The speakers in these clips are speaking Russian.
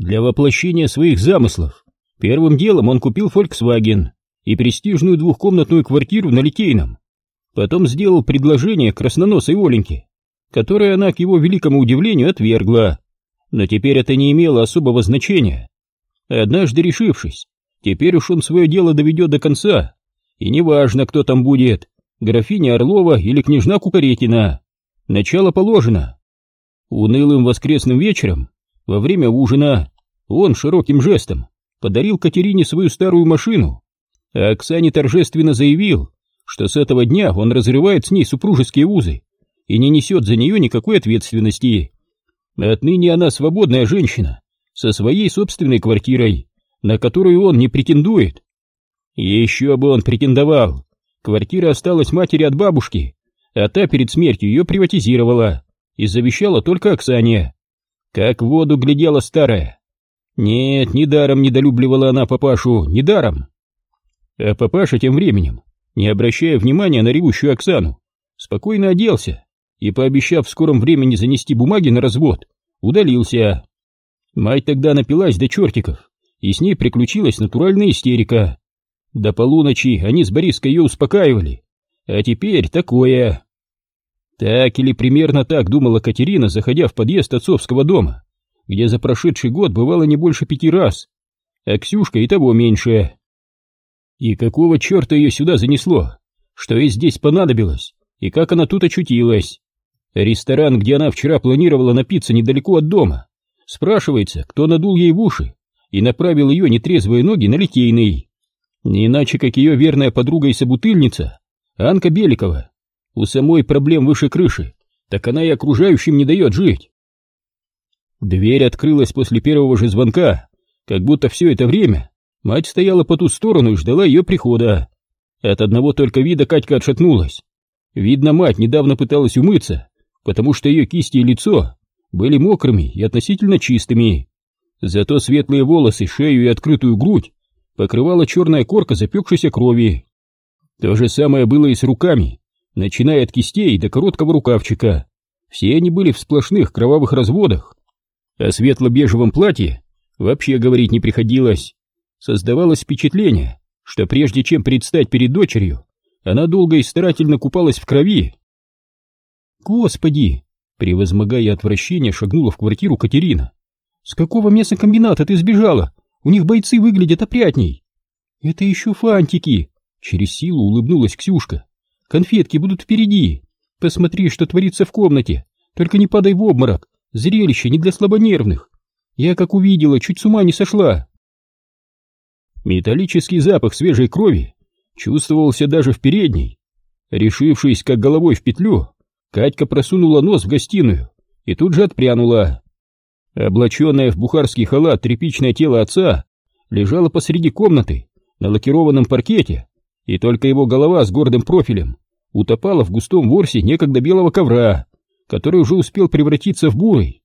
Для воплощения своих замыслов первым делом он купил Volkswagen и престижную двухкомнатную квартиру на Литейном. Потом сделал предложение красноносой Оленьке, которое она, к его великому удивлению, отвергла. Но теперь это не имело особого значения. Однажды решившись, теперь уж он свое дело доведет до конца, и неважно, кто там будет, графиня Орлова или княжна Кукаретина. Начало положено. Унылым воскресным вечером, во время ужина, он широким жестом подарил Катерине свою старую машину, а Оксане торжественно заявил, что с этого дня он разрывает с ней супружеские узы и не несет за нее никакой ответственности. Отныне она свободная женщина, со своей собственной квартирой, на которую он не претендует. Еще бы он претендовал. Квартира осталась матери от бабушки, а та перед смертью ее приватизировала и завещала только Оксане. Как в воду глядела старая. Нет, недаром недолюбливала она папашу, недаром. А папаша тем временем, не обращая внимания на ревущую Оксану, спокойно оделся и, пообещав в скором времени занести бумаги на развод, удалился. Мать тогда напилась до чертиков, и с ней приключилась натуральная истерика. До полуночи они с Бориской ее успокаивали, а теперь такое. Так или примерно так думала Катерина, заходя в подъезд отцовского дома, где за прошедший год бывало не больше пяти раз, а Ксюшка и того меньше. И какого черта ее сюда занесло? Что ей здесь понадобилось? И как она тут очутилась? Ресторан, где она вчера планировала напиться недалеко от дома. Спрашивается, кто надул ей в уши и направил ее нетрезвые ноги на Литейный. Не иначе, как ее верная подруга и собутыльница, Анка Беликова. У самой проблем выше крыши, так она и окружающим не дает жить. Дверь открылась после первого же звонка, как будто все это время мать стояла по ту сторону и ждала ее прихода. От одного только вида Катька отшатнулась. Видно, мать недавно пыталась умыться, потому что ее кисти и лицо были мокрыми и относительно чистыми. Зато светлые волосы, шею и открытую грудь покрывала черная корка запекшейся крови. То же самое было и с руками, начиная от кистей до короткого рукавчика. Все они были в сплошных кровавых разводах. О светло-бежевом платье вообще говорить не приходилось. Создавалось впечатление, что прежде чем предстать перед дочерью, она долго и старательно купалась в крови. «Господи!» — превозмогая отвращение, шагнула в квартиру Катерина. «С какого мясокомбината ты сбежала? У них бойцы выглядят опрятней!» «Это еще фантики!» — через силу улыбнулась Ксюшка. Конфетки будут впереди. Посмотри, что творится в комнате. Только не падай в обморок. Зрелище не для слабонервных. Я, как увидела, чуть с ума не сошла. Металлический запах свежей крови чувствовался даже в передней. Решившись, как головой в петлю, Катька просунула нос в гостиную и тут же отпрянула. Облаченное в бухарский халат тряпичное тело отца лежало посреди комнаты на лакированном паркете, и только его голова с гордым профилем утопала в густом ворсе некогда белого ковра, который уже успел превратиться в бурый.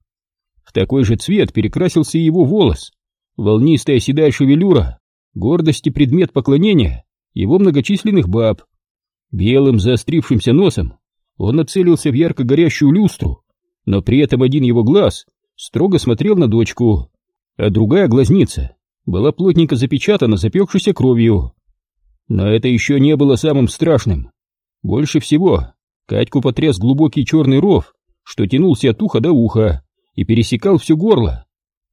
В такой же цвет перекрасился и его волос, волнистая седая шевелюра, гордость и предмет поклонения его многочисленных баб. Белым заострившимся носом он нацелился в ярко горящую люстру, но при этом один его глаз строго смотрел на дочку, а другая глазница была плотненько запечатана запекшейся кровью. Но это еще не было самым страшным. Больше всего Катьку потряс глубокий черный ров, что тянулся от уха до уха и пересекал все горло.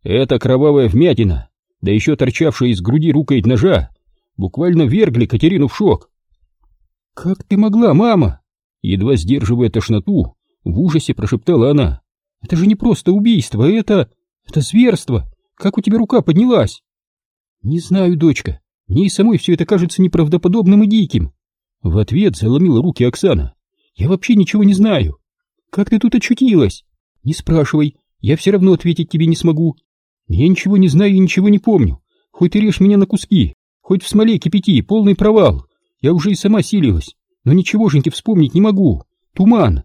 Эта кровавая вмятина, да еще торчавшая из груди рукоять ножа, буквально вергли Катерину в шок. «Как ты могла, мама?» Едва сдерживая тошноту, в ужасе прошептала она. «Это же не просто убийство, это... это зверство! Как у тебя рука поднялась?» «Не знаю, дочка. Мне и самой все это кажется неправдоподобным и диким. В ответ заломила руки Оксана. Я вообще ничего не знаю. Как ты тут очутилась? Не спрашивай, я все равно ответить тебе не смогу. Я ничего не знаю и ничего не помню. Хоть ты режь меня на куски, хоть в смоле кипяти, полный провал. Я уже и сама силилась, но ничегошеньки вспомнить не могу. Туман.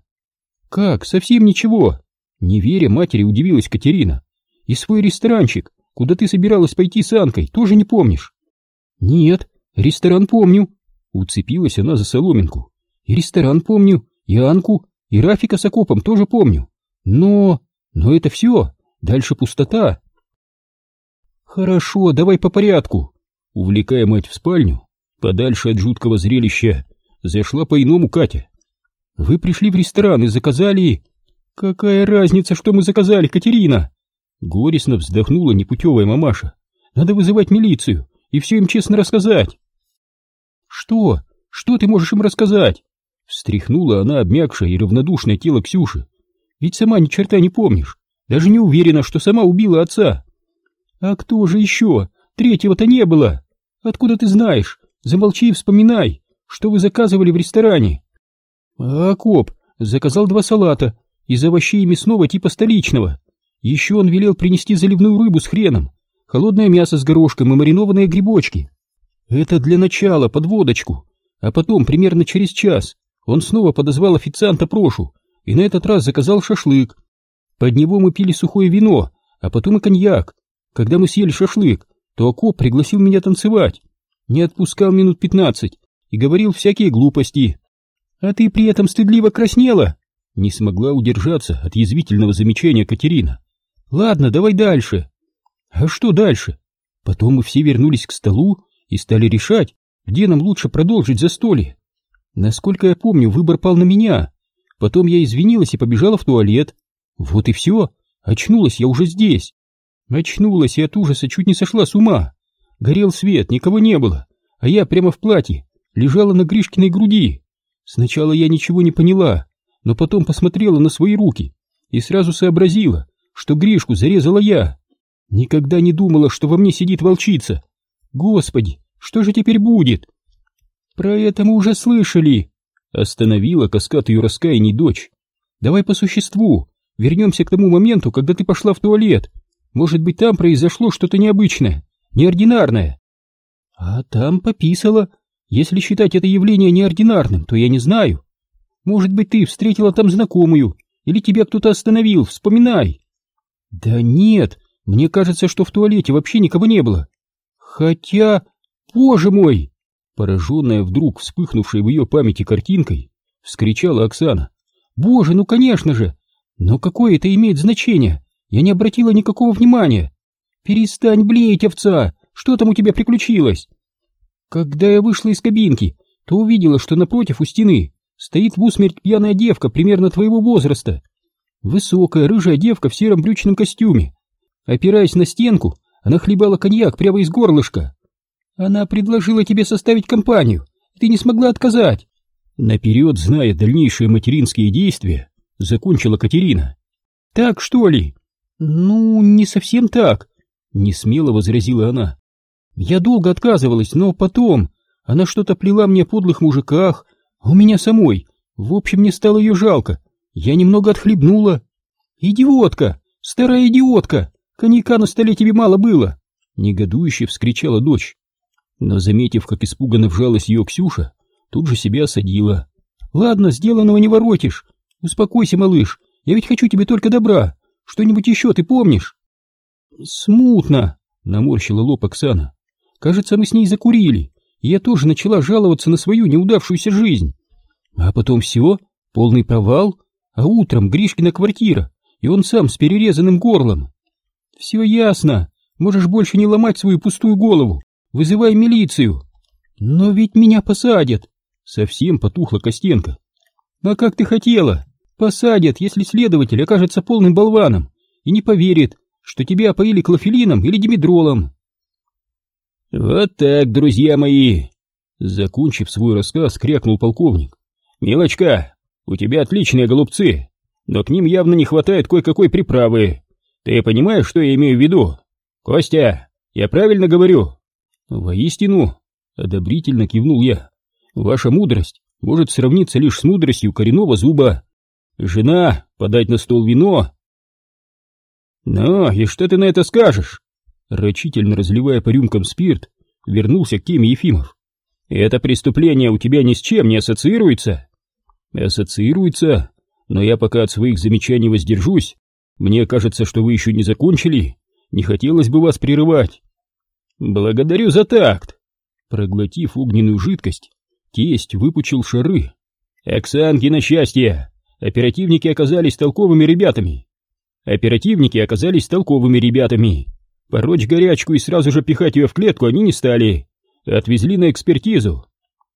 Как, совсем ничего? Не веря матери, удивилась Катерина. И свой ресторанчик, куда ты собиралась пойти с Анкой, тоже не помнишь? «Нет, ресторан помню». Уцепилась она за соломинку. «И ресторан помню, и Анку, и Рафика с окопом тоже помню. Но... но это все. Дальше пустота». Хорошо, давай по порядку. Увлекая мать в спальню, подальше от жуткого зрелища, зашла по-иному Катя. Вы пришли в ресторан и заказали... Какая разница, что мы заказали, Катерина? Горестно вздохнула непутевая мамаша. Надо вызывать милицию и все им честно рассказать. Что? Что ты можешь им рассказать? Встряхнула она обмякшее и равнодушное тело Ксюши. Ведь сама ни черта не помнишь. Даже не уверена, что сама убила отца. А кто же еще? Третьего-то не было. Откуда ты знаешь? Замолчи и вспоминай, что вы заказывали в ресторане. А коп заказал два салата из овощей и мясного типа столичного. Еще он велел принести заливную рыбу с хреном, холодное мясо с горошком и маринованные грибочки. Это для начала, под водочку. А потом, примерно через час, он снова подозвал официанта Прошу и на этот раз заказал шашлык. Под него мы пили сухое вино, а потом и коньяк. Когда мы съели шашлык, то Акоп пригласил меня танцевать. Не отпускал минут пятнадцать и говорил всякие глупости. А ты при этом стыдливо краснела? Не смогла удержаться от язвительного замечания Катерина. Ладно, давай дальше. А что дальше? Потом мы все вернулись к столу и стали решать, где нам лучше продолжить застолье. Насколько я помню, выбор пал на меня. Потом я извинилась и побежала в туалет. Вот и все. Очнулась я уже здесь. Очнулась и от ужаса чуть не сошла с ума. Горел свет, никого не было, а я прямо в платье лежала на Гришкиной груди. Сначала я ничего не поняла, но потом посмотрела на свои руки и сразу сообразила, что Гришку зарезала я. Никогда не думала, что во мне сидит волчица. Господи, что же теперь будет? Про это мы уже слышали, Остановила каскад ее раскаяний дочь. Давай по существу. Вернемся к тому моменту, когда ты пошла в туалет. Может быть, там произошло что-то необычное, неординарное. А там пописала. Если считать это явление неординарным, то я не знаю. Может быть, ты встретила там знакомую, или тебя кто-то остановил, вспоминай. Да нет, мне кажется, что в туалете вообще никого не было. Хотя, боже мой! Пораженная вдруг вспыхнувшей в ее памяти картинкой, вскричала Оксана. «Боже, ну конечно же! Но какое это имеет значение? Я не обратила никакого внимания! Перестань блеять, овца! Что там у тебя приключилось?» Когда я вышла из кабинки, то увидела, что напротив у стены стоит в усмерть пьяная девка примерно твоего возраста. Высокая рыжая девка в сером брючном костюме. Опираясь на стенку, она хлебала коньяк прямо из горлышка. Она предложила тебе составить компанию, ты не смогла отказать. Наперед, зная дальнейшие материнские действия, закончила Катерина. Так что ли? Ну, не совсем так, не смело возразила она. Я долго отказывалась, но потом она что-то плела мне о подлых мужиках, а у меня самой. В общем, мне стало ее жалко. Я немного отхлебнула. Идиотка! Старая идиотка! Коньяка на столе тебе мало было! Негодующе вскричала дочь но, заметив, как испуганно вжалась ее Ксюша, тут же себя осадила. «Ладно, сделанного не воротишь. Успокойся, малыш, я ведь хочу тебе только добра. Что-нибудь еще ты помнишь?» «Смутно», — наморщила лоб Оксана. «Кажется, мы с ней закурили, и я тоже начала жаловаться на свою неудавшуюся жизнь. А потом все, полный провал, а утром Гришкина квартира, и он сам с перерезанным горлом. Все ясно, можешь больше не ломать свою пустую голову. Вызывай милицию. Но ведь меня посадят. Совсем потухла Костенко. А как ты хотела? Посадят, если следователь окажется полным болваном и не поверит, что тебя опоили клофелином или димедролом. Вот так, друзья мои. Закончив свой рассказ, крякнул полковник. Милочка, у тебя отличные голубцы, но к ним явно не хватает кое-какой приправы. Ты понимаешь, что я имею в виду? Костя, я правильно говорю? «Воистину!» — одобрительно кивнул я. «Ваша мудрость может сравниться лишь с мудростью коренного зуба. Жена, подать на стол вино!» «Ну, и что ты на это скажешь?» Рачительно разливая по рюмкам спирт, вернулся к теме Ефимов. «Это преступление у тебя ни с чем не ассоциируется?» «Ассоциируется, но я пока от своих замечаний воздержусь. Мне кажется, что вы еще не закончили. Не хотелось бы вас прерывать». «Благодарю за такт!» Проглотив огненную жидкость, тесть выпучил шары. «Оксанки на счастье! Оперативники оказались толковыми ребятами!» «Оперативники оказались толковыми ребятами!» Порочь горячку и сразу же пихать ее в клетку они не стали. Отвезли на экспертизу.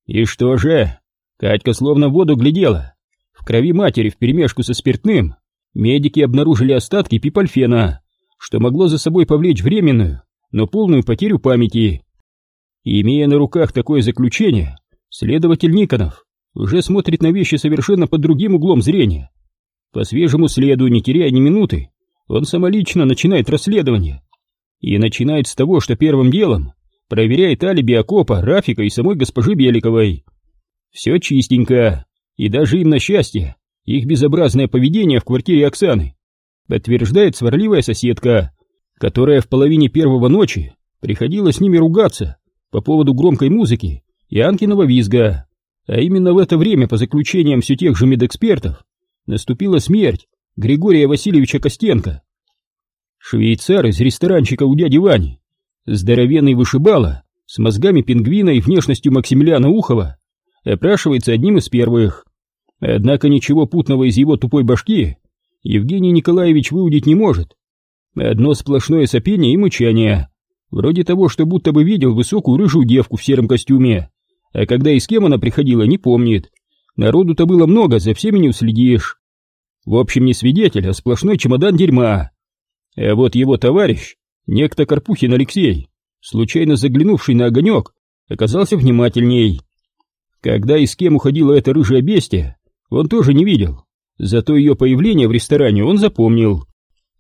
И что же? Катька словно в воду глядела. В крови матери вперемешку со спиртным медики обнаружили остатки пипальфена, что могло за собой повлечь временную, но полную потерю памяти. Имея на руках такое заключение, следователь Никонов уже смотрит на вещи совершенно под другим углом зрения. По свежему следу, не теряя ни минуты, он самолично начинает расследование. И начинает с того, что первым делом проверяет алиби Акопа, Рафика и самой госпожи Беликовой. Все чистенько, и даже им на счастье, их безобразное поведение в квартире Оксаны подтверждает сварливая соседка, которая в половине первого ночи приходила с ними ругаться по поводу громкой музыки и Анкиного визга. А именно в это время, по заключениям все тех же медэкспертов, наступила смерть Григория Васильевича Костенко. Швейцар из ресторанчика у дяди Вани, здоровенный вышибала, с мозгами пингвина и внешностью Максимилиана Ухова, опрашивается одним из первых. Однако ничего путного из его тупой башки Евгений Николаевич выудить не может. Одно сплошное сопение и мычание, вроде того, что будто бы видел высокую рыжую девку в сером костюме, а когда и с кем она приходила, не помнит. Народу-то было много, за всеми не уследишь. В общем, не свидетель, а сплошной чемодан дерьма. А вот его товарищ, некто Карпухин Алексей, случайно заглянувший на огонек, оказался внимательней. Когда и с кем уходила эта рыжая бестия, он тоже не видел. Зато ее появление в ресторане он запомнил.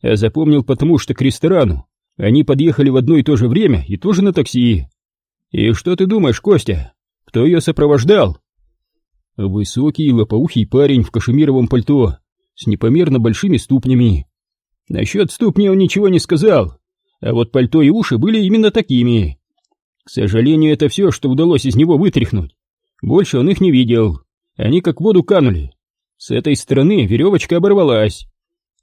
А запомнил потому, что к ресторану они подъехали в одно и то же время и тоже на такси. И что ты думаешь, Костя? Кто ее сопровождал? Высокий лопоухий парень в кашемировом пальто с непомерно большими ступнями. Насчет ступни он ничего не сказал, а вот пальто и уши были именно такими. К сожалению, это все, что удалось из него вытряхнуть. Больше он их не видел. Они как в воду канули. С этой стороны веревочка оборвалась.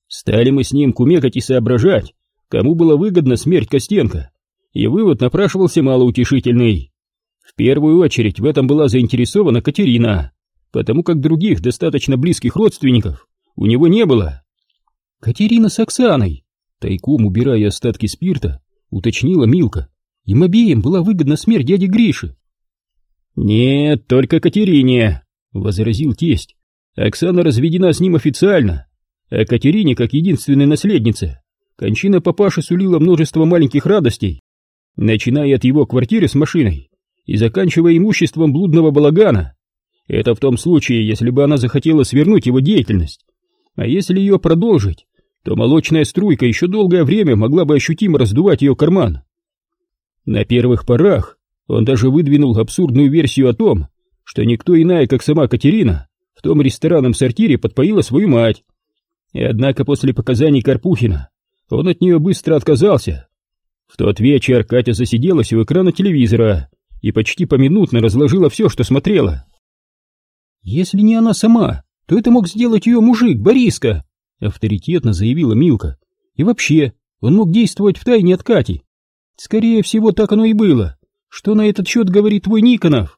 Стали мы с ним кумекать и соображать, кому была выгодна смерть Костенко. И вывод напрашивался малоутешительный. В первую очередь в этом была заинтересована Катерина, потому как других достаточно близких родственников у него не было. Катерина с Оксаной, тайком убирая остатки спирта, уточнила Милка. Им обеим была выгодна смерть дяди Гриши. «Нет, только Катерине», — возразил тесть. «Оксана разведена с ним официально, а Катерине, как единственной наследнице, кончина папаши сулила множество маленьких радостей, начиная от его квартиры с машиной и заканчивая имуществом блудного балагана. Это в том случае, если бы она захотела свернуть его деятельность. А если ее продолжить, то молочная струйка еще долгое время могла бы ощутимо раздувать ее карман. На первых порах он даже выдвинул абсурдную версию о том, что никто иная, как сама Катерина, в том ресторанном сортире подпоила свою мать. И однако после показаний Карпухина он от нее быстро отказался. В тот вечер Катя засиделась у экрана телевизора и почти поминутно разложила все, что смотрела. «Если не она сама, то это мог сделать ее мужик, Бориска», — авторитетно заявила Милка. «И вообще, он мог действовать втайне от Кати. Скорее всего, так оно и было. Что на этот счет говорит твой Никонов?»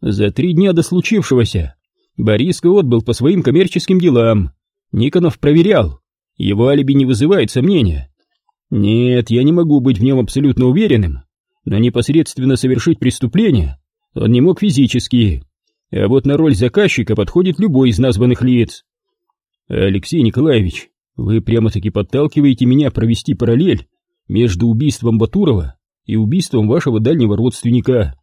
За три дня до случившегося Бориска отбыл по своим коммерческим делам. Никонов проверял. Его алиби не вызывает сомнения. Нет, я не могу быть в нем абсолютно уверенным, но непосредственно совершить преступление он не мог физически. А вот на роль заказчика подходит любой из названных лиц. Алексей Николаевич, вы прямо-таки подталкиваете меня провести параллель между убийством Батурова и убийством вашего дальнего родственника.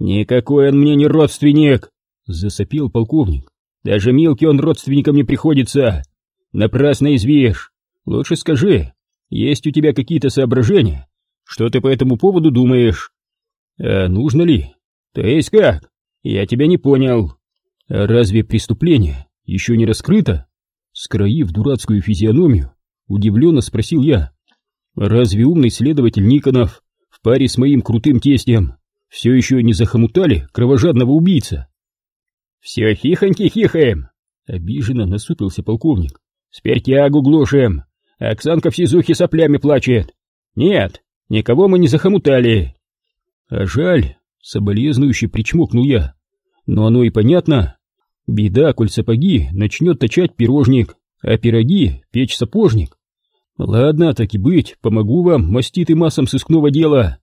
Никакой он мне не родственник, засопел полковник. Даже мелкий он родственником не приходится. Напрасно извешь. Лучше скажи, есть у тебя какие-то соображения? Что ты по этому поводу думаешь? А нужно ли? То есть как? «Я тебя не понял. разве преступление еще не раскрыто?» Скроив дурацкую физиономию, удивленно спросил я. «Разве умный следователь Никонов в паре с моим крутым тестем все еще не захомутали кровожадного убийца?» «Все хихоньки-хихаем!» — обиженно насупился полковник. «Спиртягу глушим! Оксанка в сизухе соплями плачет! Нет, никого мы не захомутали!» «А жаль, Соболезнующе причмокнул я. Но оно и понятно. Беда, коль сапоги начнет точать пирожник, а пироги печь сапожник. Ладно, так и быть, помогу вам, маститый массам сыскного дела.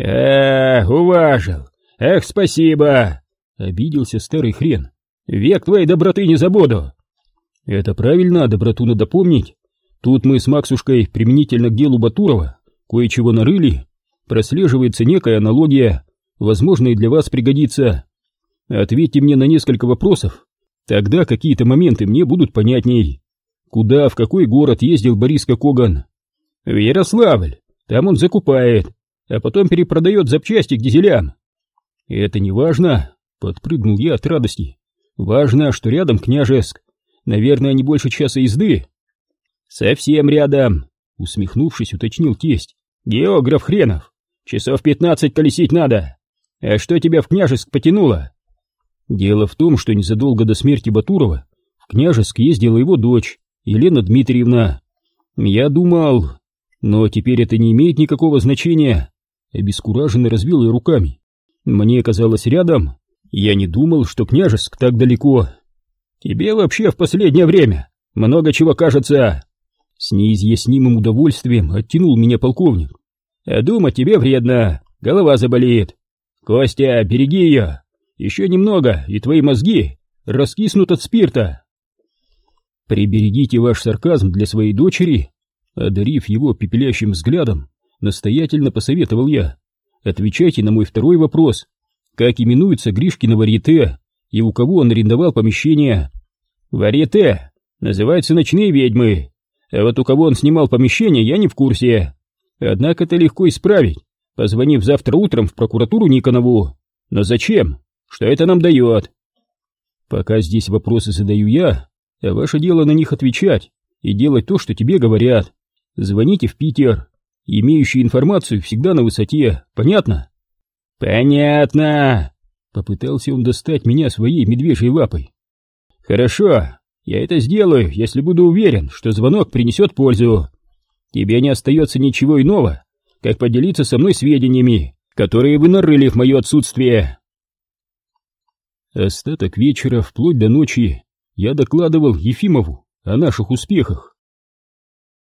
Эх, уважил. Эх, спасибо. Обиделся старый хрен. Век твоей доброты не забуду. Это правильно, доброту надо помнить. Тут мы с Максушкой применительно к делу Батурова кое-чего нарыли. Прослеживается некая аналогия, возможно, и для вас пригодится. Ответьте мне на несколько вопросов, тогда какие-то моменты мне будут понятней. Куда, в какой город ездил Борис Коган? В Ярославль. Там он закупает, а потом перепродает запчасти к дизелям. Это не важно, подпрыгнул я от радости. Важно, что рядом Княжеск. Наверное, не больше часа езды. Совсем рядом, усмехнувшись, уточнил тесть. Географ хренов. Часов пятнадцать колесить надо. А что тебя в Княжеск потянуло? Дело в том, что незадолго до смерти Батурова в Княжеск ездила его дочь, Елена Дмитриевна. Я думал... Но теперь это не имеет никакого значения. Обескураженно развел я руками. Мне казалось рядом. Я не думал, что Княжеск так далеко. Тебе вообще в последнее время много чего кажется. С неизъяснимым удовольствием оттянул меня полковник. А думать тебе вредно, голова заболеет. Костя, береги ее. Еще немного, и твои мозги раскиснут от спирта. Приберегите ваш сарказм для своей дочери, одарив его пепелящим взглядом, настоятельно посоветовал я. Отвечайте на мой второй вопрос. Как именуется Гришкино варьете и у кого он арендовал помещение? Варьете называется «Ночные ведьмы», а вот у кого он снимал помещение, я не в курсе. Однако это легко исправить, позвонив завтра утром в прокуратуру Никонову. Но зачем? Что это нам дает? Пока здесь вопросы задаю я, а ваше дело на них отвечать и делать то, что тебе говорят. Звоните в Питер. Имеющий информацию всегда на высоте, понятно? Понятно. Попытался он достать меня своей медвежьей лапой. Хорошо, я это сделаю, если буду уверен, что звонок принесет пользу. Тебе не остается ничего иного, как поделиться со мной сведениями, которые вы нарыли в мое отсутствие. Остаток вечера, вплоть до ночи, я докладывал Ефимову о наших успехах.